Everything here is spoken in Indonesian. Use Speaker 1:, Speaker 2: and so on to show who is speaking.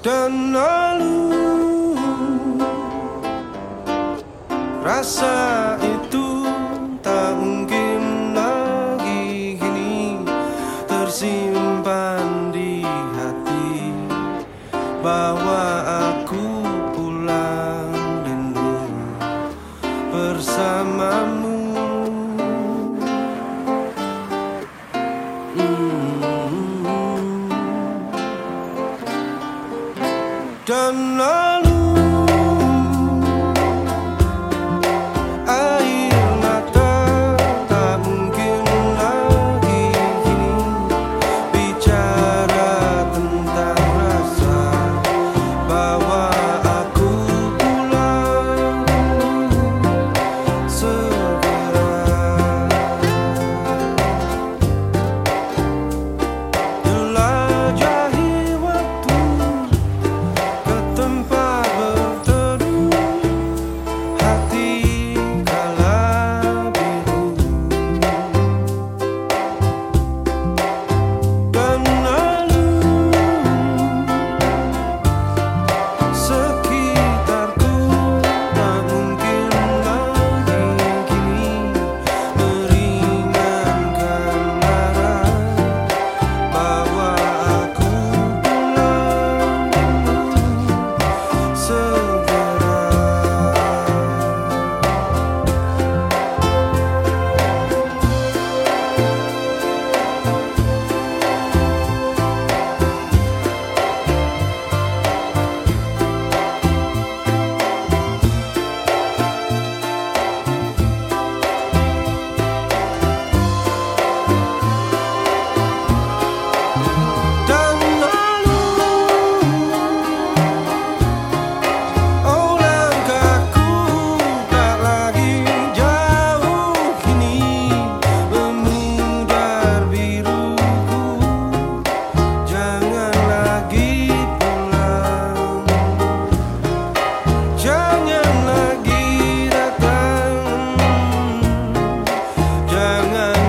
Speaker 1: dan lalu Rasa itu tak mungkin lagi kini tersimpan di hati Bahwa aku pulang rindu bersamamu dan lalu jangan